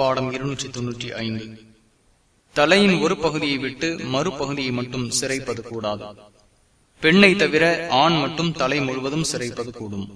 பாடம் இருநூற்றி தொன்னூற்றி ஐந்து. தலையின் ஒரு பகுதியை விட்டு மறுபகுதியை மட்டும் சிறைப்பது கூடாது. பெண்ணை தவிர ஆண் மட்டும் தலை முழுவதும் சிறைப்பது கூடும்.